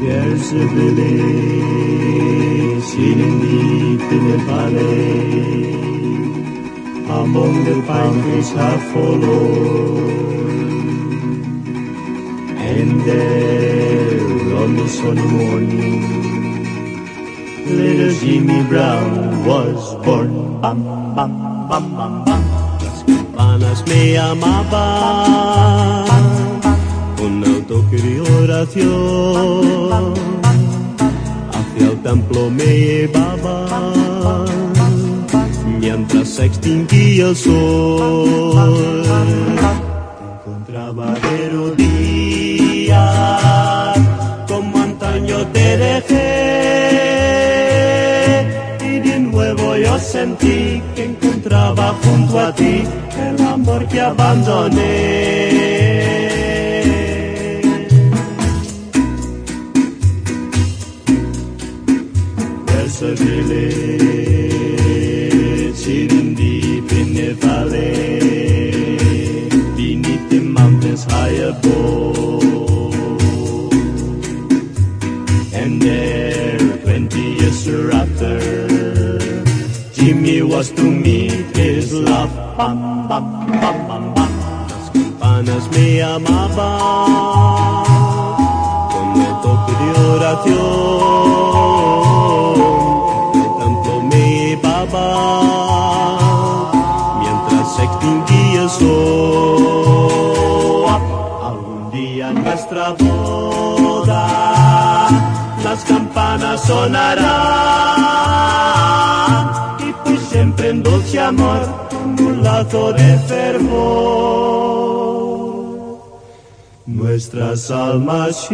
There's a village sitting deep in the valley, among the pine trees followed. And there on the sunny morning, little Jimmy Brown was born. Bam, bam, bam, bam, bam. Las campanas me llamaban con toque templo me llevaban mientras se extinguía el sol. Encontraba de como antaño te dejé y de nuevo yo sentí que encontraba junto a ti el amor que abandoné. A in the valley, beneath the mountains high above. And there, Jimmy was to meet his love. Me con el toque de oración. Extinguía el sol. Algún día en nuestra boda las campanas sonarán y pues siempre en dulce amor un lazo de fervor nuestras almas